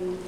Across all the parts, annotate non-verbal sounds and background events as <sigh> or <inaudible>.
and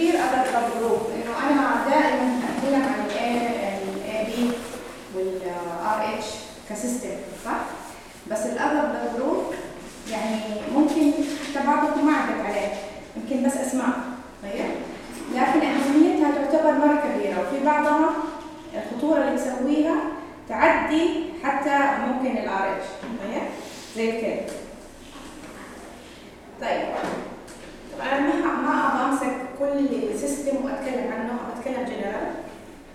في كثير other group انه أنا دائما اتكلم عن ال AB وال Rh ك system صح؟ بس ال other group يعني ممكن حتى بعضكم ما عدت عليه يمكن بس اسماء طيب؟ لكن أهميتها تعتبر مرة كبيرة وفي بعضها الخطورة اللي تسويها تعدي حتى ممكن الار اتش طيب؟ زي كده طيب. طبعا ما أمسك كل system وأتكلم عنه أتكلم جنرال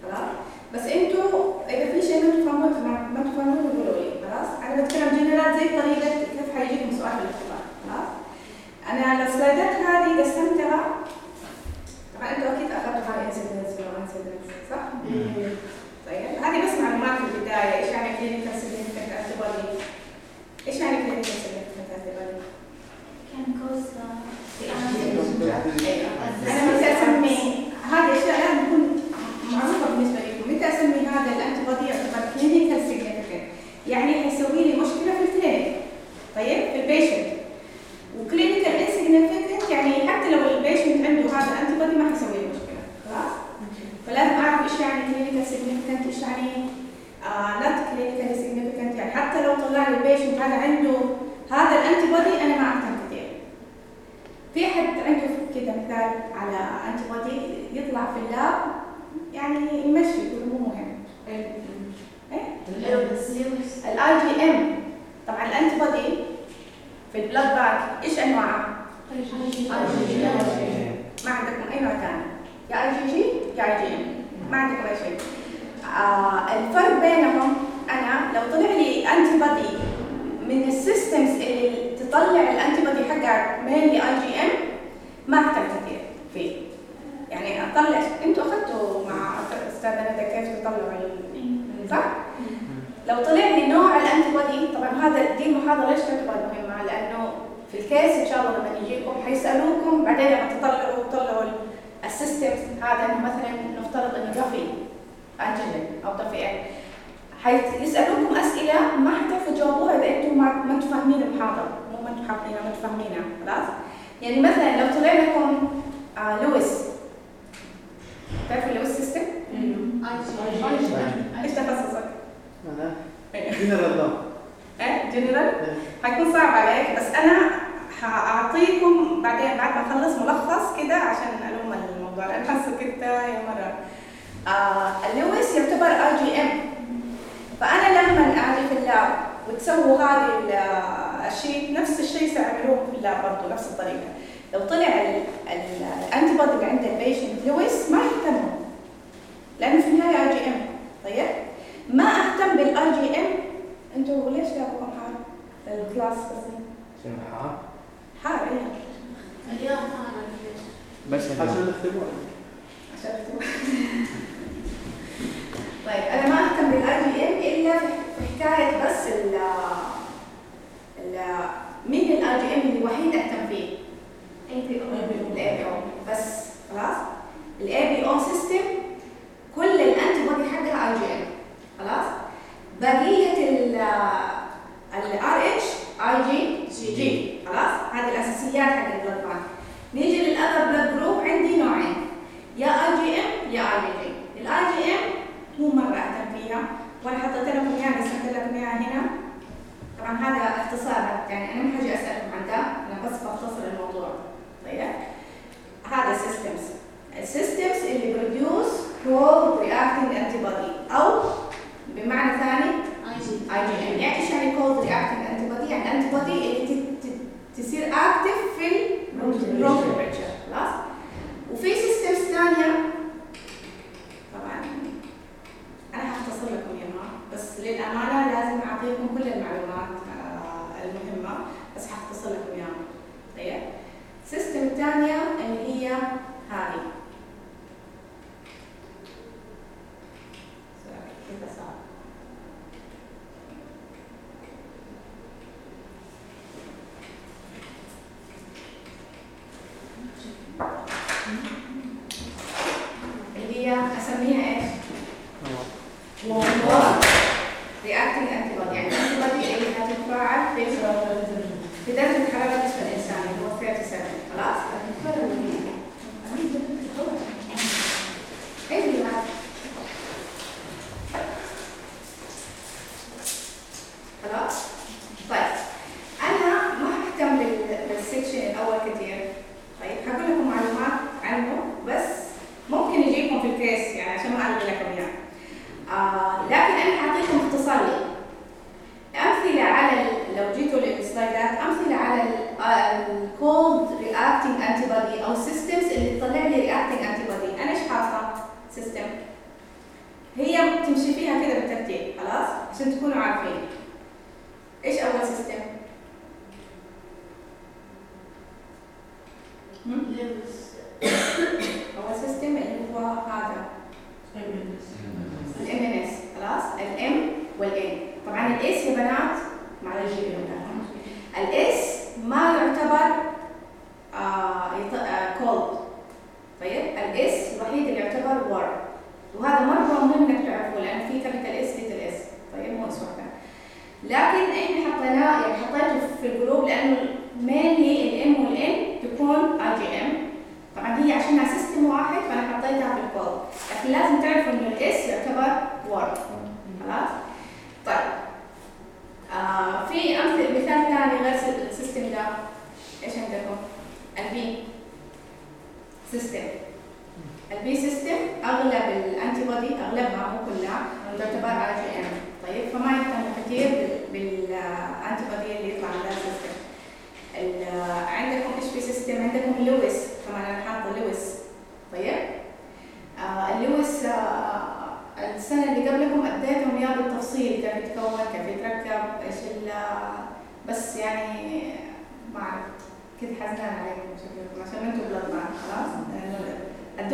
خلاص؟ بس أنتوا إذا في شيء ما تفهمون ما تفهمون قولوا لي خلاص؟ أنا بتكلم جنرال زي طريقة كيف حيجيكم سؤال الاختبار خلاص؟ أنا ال slideات هذه قسمتها. طبعا أنتوا أكيد أخذتوا high incidence صح؟ طيب هذه بس معلومات في البداية إيش يعني clinical significant إيش يعني clinical significant antibody؟ can cause أنا متى اسمي هذه اشياء لازم تكون معروفه بالنسبة لكم متى اسمي هذا ال antibody يعتبر clinical significant يعني حيسوي لي مشكله في ال clinic طيب في ال patient و clinical insignificant يعني حتى لو ال patient عنده هذا ال antibody ما حيسوي لي مشكله خلاص فلازم اعرف إيش يعني clinical significant إيش يعني not clinical significant يعني حتى لو طلع لي ال patient هذا عنده هذا ال antibody أنا ما اهتم كثير في حد عنده كده مثال على antibody يطلع في ال lab يعني يمشي يقول مو مهم إيه ال IgM طبعا ال antibody في ال blood bank إيش انواعها؟ ما عندكم أي نوع ثاني يا اي جي جي يا IgM ما عندكم أي شيء آه الفرق بينهم أنا لو طلع لي antibody من ال systems اللي تطلع ال antibody حقها mainly IgM ما اهتم كثير فيه يعني أطلع أنتوا أخذتوا مع استاذه ندى كيف تطلعوا؟ لو طلع لي نوع ال antibody طبعا هذا دي المحاضره ليش تعتبر مهمه؟ لأنه في ال case إن شاء الله لما يجيكم حيسألوكم بعدين لما تطلعوا تطلعوا ال system هذا إنه مثلا نفترض إنه Duffy antigen أو Duffy إيه حيسألوكم أسئلة ما حتعرفوا تجاوبوها إذا أنتم ما ما أنتم فاهمين المحاضرة مو ما أنتم حافظينها ما أنتم فاهمينها خلاص؟ يعني مثلا لو طلع لكم آه لويس تعرفوا Lewis system؟ إيش تخصصك؟ جنرال ضم إيه؟ جنرال؟ حيكون صعب عليك بس أنا حاعطيكم بعدين بعد ما أخلص ملخص كده عشان ألوم الموضوع لأن حاسة كده يا مرة. آه اللويس يعتبر IgM. فأنا لما أجي في ال lab وتسووا هذه ال- الشيء نفس الشيء سيعملوه في ال lab برضه نفس الطريقة. لو طلع ال antibody اللي عند ال patient Lewis ما يهتموا لأنه في النهاية IgM. طيب؟ ما أهتم بال IgM أنتوا ليش جابوكم حار؟ ال class قصدي شنو حار؟ حار إيه بس عشان الاختبار عشان تكتبوا. <laughs> طيب أنا ما أهتم بال IgM إلا في حكاية بس ال ال مين ال IgM الوحيد أهتم فيه؟ ال ABO بس خلاص؟ ال ABO system كل ال antibody حقها IgM خلاص؟ بقية ال الار اتش اي جي جي خلاص؟ هذه الأساسيات حق ال blood bank نيجي لل other blood group عندي نوعين. يا اي جي ام يا اي جي جي الاي جي ام مو مرة أهتم فيها وأنا حطيت لكم اياها قسمت لكم إياها هنا. طبعا هذا اختصار يعني أنا ما حاجي أسألكم عن ده أنا بس بختصر الموضوع.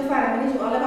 ferdig med de to alle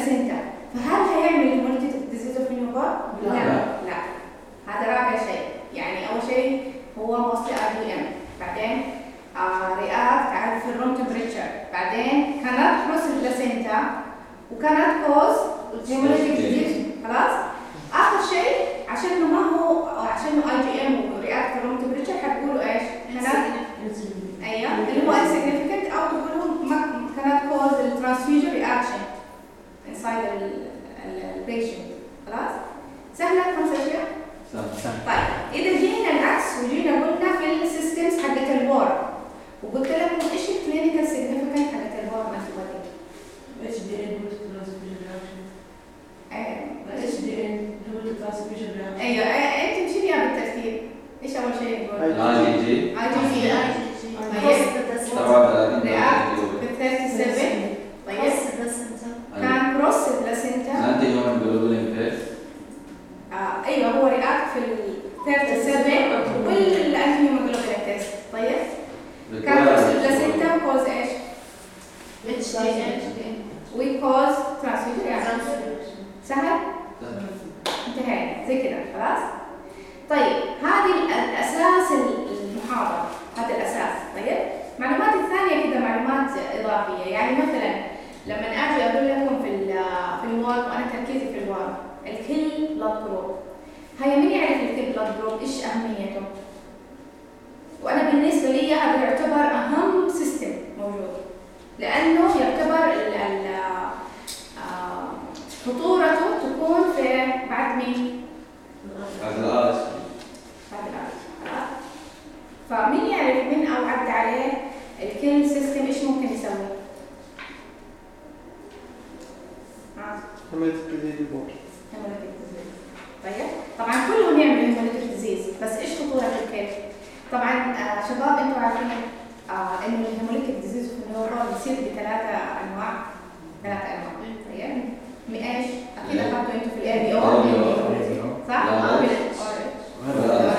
placenta فهل هيعمل hemolytic disease of newborn؟ لا. لا. هذا رابع شيء. يعني أول شيء هو mostly IgM بعدين react عارف ال room temperature بعدين كانت بروس البلاسينتا وكانت كوز الجيولوجيك ديزيز خلاص؟ آخر شيء عشان ما هو عشان IgM و react room temperature حتقولوا إيش؟ كانت أيوه. اللي هو insignificant أو تقولوا كانت كوز الترانسفيجن رياكشن انسايد البيشنت خلاص؟ سهلة؟ خمسة أشياء؟ طيب إذا جينا العكس وجينا قلنا في السيستمز حقت الورم وقلت لكم إيش الكلينيكال سيجنفكت حقت الورم ما في وقت إيش دي ان إيش دي ان أيوه انت مشي فيها بالترتيب؟ إيش أول شيء البورا؟ اي جي اي جي سي اي جي سي group هيا مين يعرف ال Kell blood group إيش أهميته؟ وأنا بالنسبة لي هذا يعتبر أهم system موجود لأنه يعتبر ال ال آه، خطورته تكون في بعد مين؟ بعد ال Rh بعد خلاص؟ فمين يعرف مين أو عدى عليه ال Kell system إيش ممكن يسوي؟ عملية طيب طبعا كلهم يعملوا hemolytic disease بس إيش خطورة ال Kell؟ طبعا آه شباب أنتم عارفين آه انه ال hemolytic disease في ال newborn بيصير بثلاثة أنواع ثلاثة أنواع. طيب من إيش؟ أكيد أخذتوا أنتم في ال ABO صح؟ لا، آه لا. من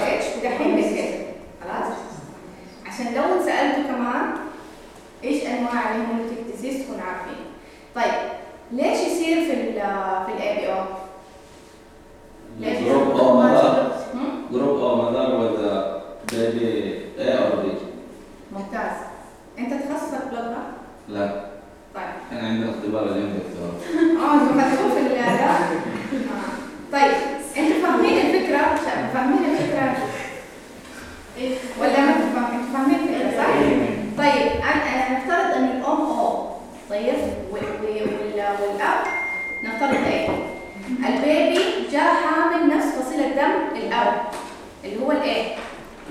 اتش ودحين بال Kell خلاص؟ عشان لو انسالتوا كمان إيش انواع الهيموليتيك ديزيز تكونوا عارفين طيب ليش يصير في ال في الاي بي أو؟ جروب أو مدار هم؟ جروب أو مدار ولا بيبي A أو B ممتاز انت تخصصك بلغة؟ لا طيب إحنا عندنا اختبار اليوم دكتور آه أنتوا خدتوه في ال لا؟ آه. طيب أنتوا فاهمين الفكرة؟ شا- فاهمين الفكرة ولا ما أنتوا فاهمين؟ أنتوا فاهمين الفكرة صح؟ طيب أنا- أنا نفترض ان الام O طيب و- و- وال- والاب نفترض A؟ ال baby جاء حامل نفس فصيل الدم الاب اللي هو ال A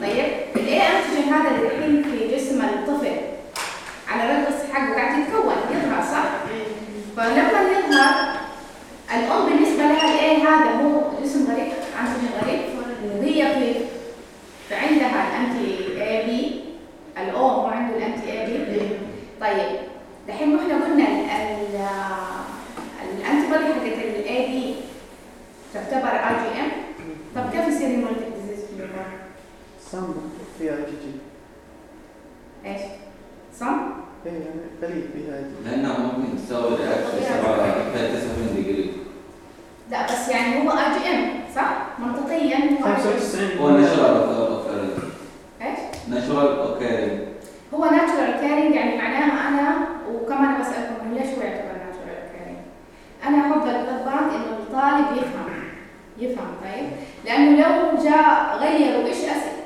طيب ال A antigen هذا اللي الحين في جسم الطفل على red حقه قاعد يتكون يظهر صح؟ فلما يظهر الام بالنسبة لها ال A هذا هو جسم غريب antigen غريب وهي في فعندها ال anti A B ال O هو عنده ال anti A B طيب دحين ما إحنا قلنا ال- ال- ال antibody حقت ال AB تعتبر IgM طب كيف يصير hemolytic disease في ال newborn؟ some فيها IgG إيش؟ some؟ إيه يعني قليل فيها اي جي لأنها ممكن تسوي reaction سبعة فيها 79 ديجري لا بس يعني هو IgM صح؟ منطقيا هو IgM. 95 هو naturally occurring إيش؟ naturally occurring هو naturally occurring يعني معناها أنا وكمان بسألكم ليش هو يعتبر naturally occurring؟ أنا ال blood bank إنه الطالب يفهم يفهم طيب؟ لأنه لو جاء غيروا إيش أسئلة؟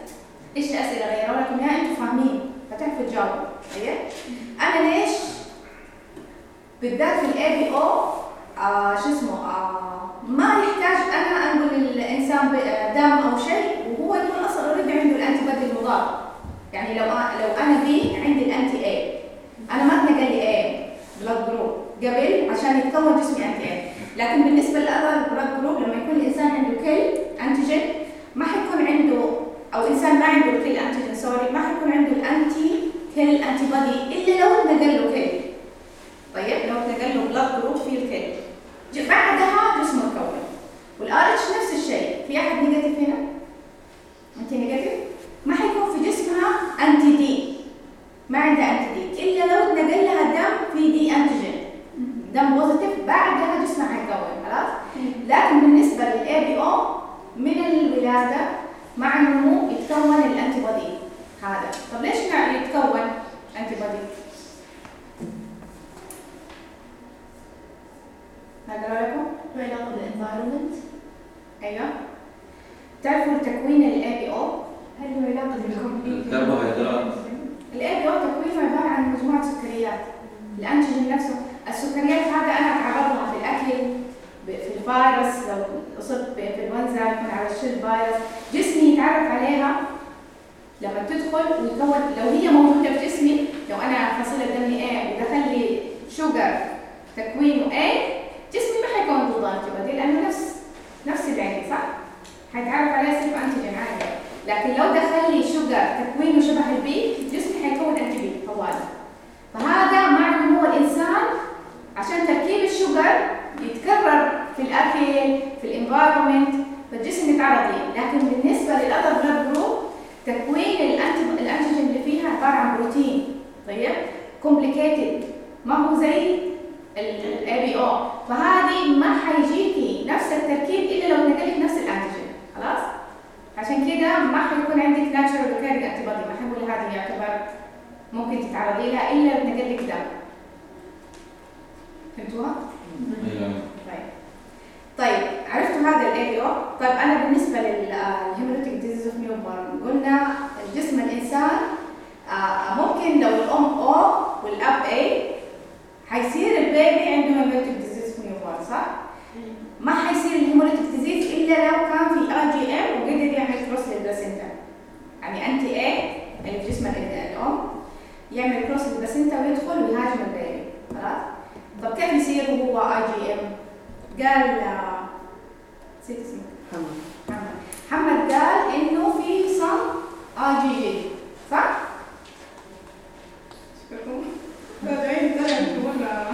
إيش الاسئله غيروا لكم يا أنتم فاهمين فتعرفوا تجاوبوا طيب؟ أنا ليش بالذات في ال ABO آه شو اسمه آه ما يحتاج أنا انقل الانسان دم أو شيء وهو يكون أصلا already عنده ال antibody المضاد يعني لو لو أنا B عندي ال anti A أنا ما لي A blood group قبل عشان يتكون جسمي anti A لكن بالنسبة لل other blood group لما يكون الإنسان عنده Kell antigen ما حيكون عنده أو انسان ما عنده كل antigen sorry ما حيكون عنده ال anti كل antibody إلا لو اتنقل له كل. طيب لو اتنقل له blood group فيه الكل. بعدها جسمه يتكون. وال RH نفس الشيء. في أحد negative هنا؟ أنت negative؟ ما حيكون في جسمها anti-D ما عندها anti-D إلا لو اتنقل لها دم في D antigen. دم positive بعدها جسمها حيكون خلاص؟ لكن بالنسبة لل ABO من الولادة مع النمو يتكون ال antibody هذا. طب ليش يتكون antibody؟ هقرا لكم له علاقة بال environment أيوه. تعرفوا تكوين ال ABO هل له علاقة ال ABO تكوينه عبارة عن مجموعة سكريات. ال antigen نفسه السكريات هذا أنا اتعرض في الأكل في الفيروس لو أصبت بانفلونزا يكون على فيروس جسمي يتعرف عليها. لما تدخل ويكون لو هي موجودة في جسمي لو أنا فصيلة دمي A ودخل لي sugar تكوينه A جسمي ما حيكون ضد anti لأنه نفس نفس العين صح؟ حيتعرف عليه self antigen عادي. لكن لو دخل لي sugar تكوينه شبه ال B جسمي حيكون anti-B طوالي فهذا مع نمو الإنسان عشان تركيب ال sugar يتكرر في الأكل في ال environment فالجسم يتعرض ليه. لكن بالنسبة لل other blood group تكوين ال anti ال antigen اللي فيها عبارة عن بروتين. طيب؟ Complicated ما هو زي ال ABO فهذه ما حيجيكي نفس التركيب الا لو نقلت نفس ال antigen خلاص عشان كده ما حيكون عندك natural occurring antibody ما حنقول هذه يعتبر ممكن تتعرضي لها الا لو نقل لك دم فهمتوها؟ أيوه طيب طيب عرفتوا هذا ال ABO طيب أنا بالنسبة لل hemolytic disease of newborn قلنا جسم الانسان آه، ممكن لو الام O والاب A حيصير ال baby عنده hemolytic disease of newborn صح؟ ما حيصير ال hemolytic disease الا لو كان في IgM وقدر يعمل cross لل placenta يعني anti-A اللي في جسم الام يعمل cross لل placenta ويدخل ويهاجم ال baby خلاص؟ طب كيف يصير وهو IgM؟ قال نسيت اسمه محمد محمد. محمد قال إنه في some IgG صح؟ شكركم ولا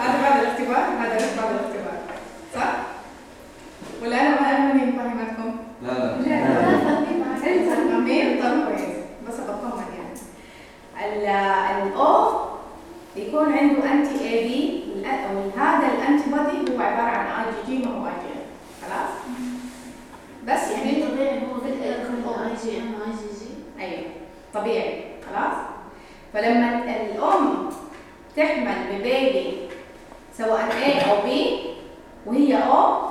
هذا بعد الاختبار. هذا بس بعد الاختبار. صح؟ ولا أنا ما أنا ماني؟ لا لا. لا. أنت فاهمين طب كويس. بس بطمن يعني. ال- ال O يكون عنده anti-A B وهذا ال antibody هو عباره عن اي جي جي ما هو اي جي خلاص بس يعني يعني طبيعي هو بدأ يدخل اي جي ام اي جي جي أيوه طبيعي خلاص فلما الأم تحمل ب baby سواء A أو B وهي O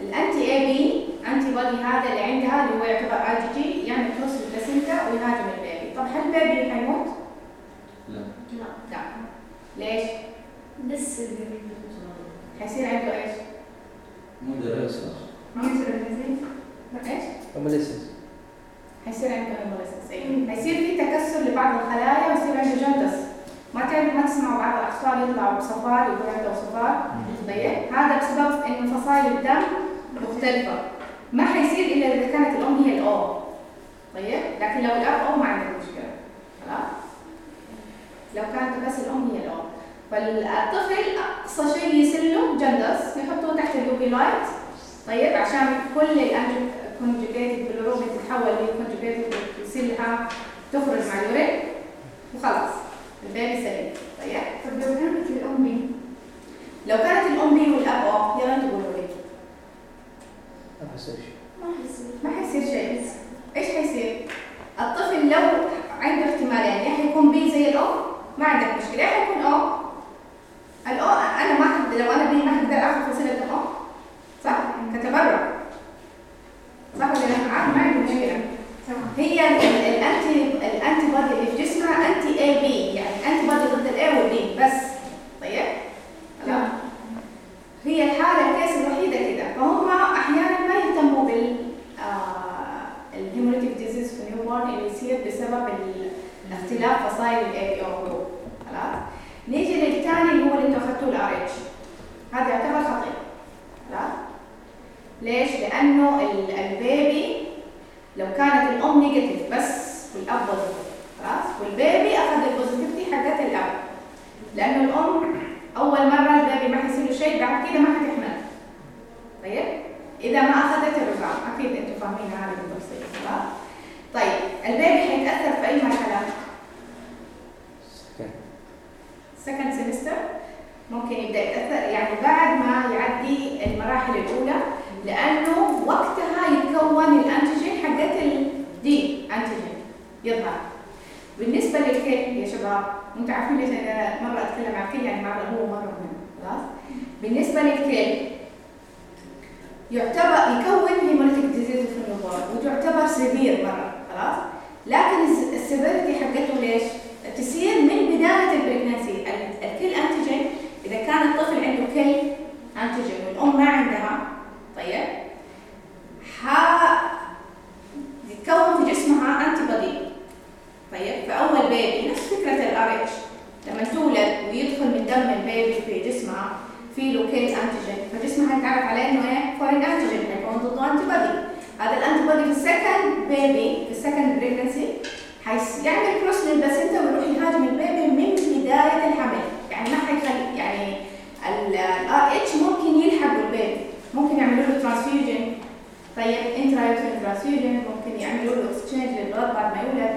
ال anti-A B antibody هذا اللي عندها اللي هو يعتبر اي جي جي يعمل cross ال placenta ويهاجم ال baby طب هل ال baby حيموت؟ لا لا لا ليش؟ بس حيصير عنده إيش؟ مو دراسة ما يصير؟ إيش؟ hemolysis حيصير عنده hemolysis أيوه حيصير في تكسر لبعض الخلايا ويصير عنده jaundice. ما تعرف ما تسمعوا بعض الاطفال يطلعوا بصفار يكون عنده صفار. طيب هذا بسبب إن فصائل الدم مختلفة. ما حيصير إلا إذا كانت الأم هي ال O طيب لكن لو الأب O ما عندك مشكلة. خلاص؟ لو كانت بس الأم هي ال O فالطفل أقصى شيء يصير له jaundice يحطوه تحت ال UV light طيب عشان كل ال unconjugated bilirubin تتحول ل conjugated ويصير لها تخرج مع ال urine وخلاص. ال baby سليم. طيب. طب لو كانت الأم لو كانت الأم والأب O يلا أنتوا قولوا لي. ما حسيت شيء ما حيصير ما حيصير شيء إيش حيصير؟ الطفل لو عنده احتمالين يا حيكون B زي الام ما عندك مشكلة. يا حيكون O ال O أنا ما أقدر- لو أنا B ما أقدر آخذ فصيله الام صح؟ كتبرع. صح ولا لا؟ هي ال- ال- ال anti ال antibody اللي في جسمها anti-A B يعني antibody ضد ال A وال B بس. طيب؟ لا هي الحالة ال case الوحيدة كده. فهم أحيانا ما يهتموا بال ال hemolytic disease في newborn اللي يصير بسبب ال- اختلاف فصائل ال ABO group خلاص؟ نيجي للثاني اللي هو اللي أنتوا أخذتوه ال RH هذا يعتبر خلاص ليش؟ لأنه ال- baby لو كانت الأم negative بس والأب positive خلاص؟ وال baby أخذ ال positivity حقت الأب. لأنه الأم أول مرة ال baby ما حيصير له شيء بعد كده ما حتحمل. طيب؟ إذا ما أخذت الرضاعة أكيد أنتوا فاهمين هذا بالتفصيل خلاص؟ طيب ال baby حيتأثر في أي مرحلة؟ second second semester ممكن يبدأ يتأثر يعني بعد ما يعدي المراحل الأولى لأنه وقتها يتكون ال antigen حقت ال D antigen يظهر بالنسبة لل Kell يا شباب أنتوا عارفين ليش أنا مرة أتكلم عن ال Kell يعني مرة هو مره مهم خلاص؟ بالنسبة لل Kell يعتبر يكون hemolytic disease في ال newborn وتعتبر severe مرة. خلاص؟ لكن ال s- ال severity حقته ليش؟ تصير من بداية ال pregnancy ال- ال Kell antigen إذا كان الطفل عنده Kell antigen والأم ما عندها الكاربج لما تولد ويدخل من دم ال baby في جسمها في ال Kell antigen فجسمها يتعرف عليه إنه إيه؟ foreign antigen هيكون ضده antibody هذا ال antibody في ال second baby في ال second pregnancy يعمل cross لل placenta ويروح يهاجم ال baby من بداية الحمل. يعني ما حيخلي يعني ال RH ممكن يلحقوا البيبي. ممكن يعملوا له transfusion طيب intrauterine transfusion ممكن يعملوا له exchange لل blood بعد ما يولد.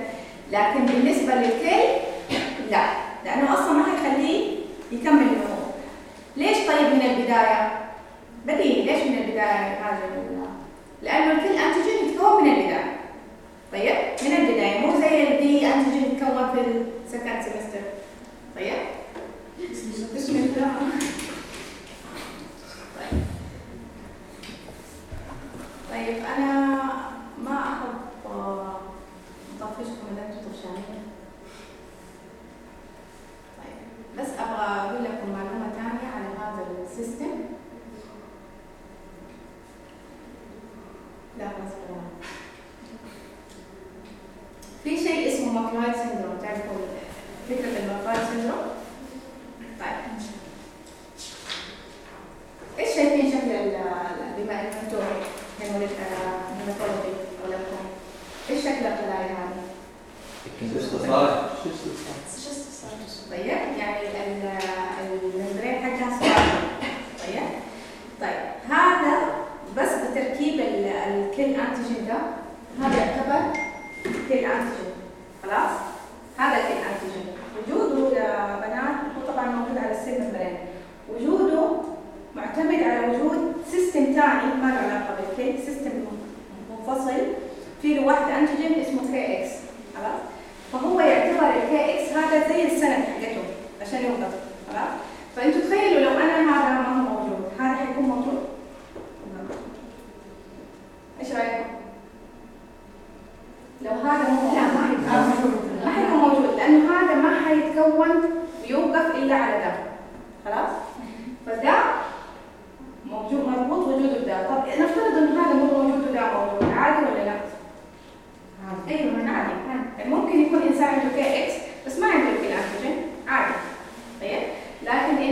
لكن بالنسبة لل Kell لا لأنه أصلا ما هيخليه يكمل النمو ليش طيب من البداية؟ بديهي ليش من البداية حاجة لأنه Kell antigen يتكون من البداية. طيب؟ من البداية. مو زي ال D antigen يتكون في ال second semester طيب؟ بسم الله طيب. طيب أنا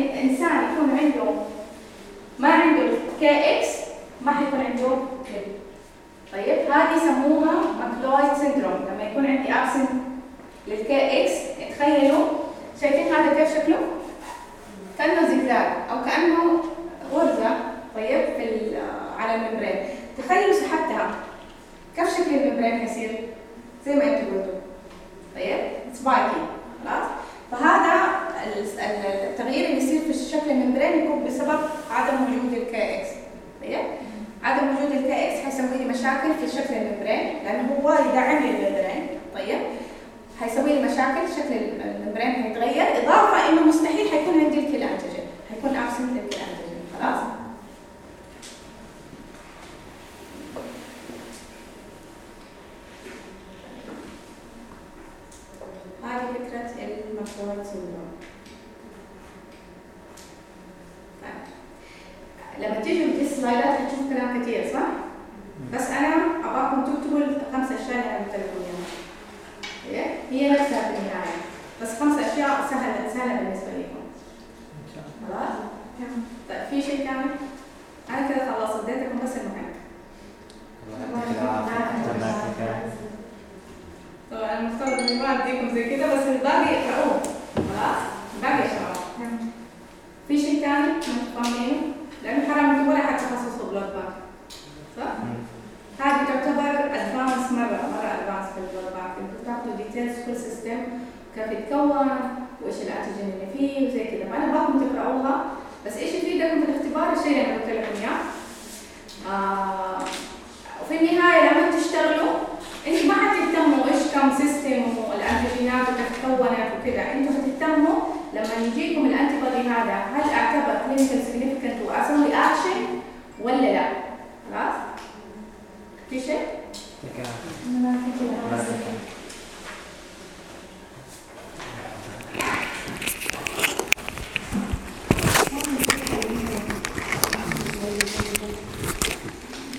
الإنسان يكون عنده ما عنده Kx ما حيكون عنده K طيب هذه يسموها McLeod syndrome لما يكون عندي absent لل Kx تخيلوا شايفين هذا كيف شكله؟ كأنه زجزاج أو كأنه غرزة. طيب في آه، على ال membrane تخيلوا سحبتها. كيف شكل ال membrane حيصير؟ زي ما أنتم قلتوا. طيب spiky خلاص؟ فهذا التغيير اللي يصير في الشكل ال membrane يكون بسبب عدم وجود ال Kx إيه؟ عدم وجود ال Kx حيسوي لي مشاكل في شكل ال membrane لأنه هو يدعم لي ال membrane طيب؟ حيسوي لي مشاكل شكل ال membrane حيتغير. إضافة إنه مستحيل حيكون عندي ال K antigen حيكون absent ال K كيف يتكون وإيش الانتيجين اللي فيه وزي كذا فأنا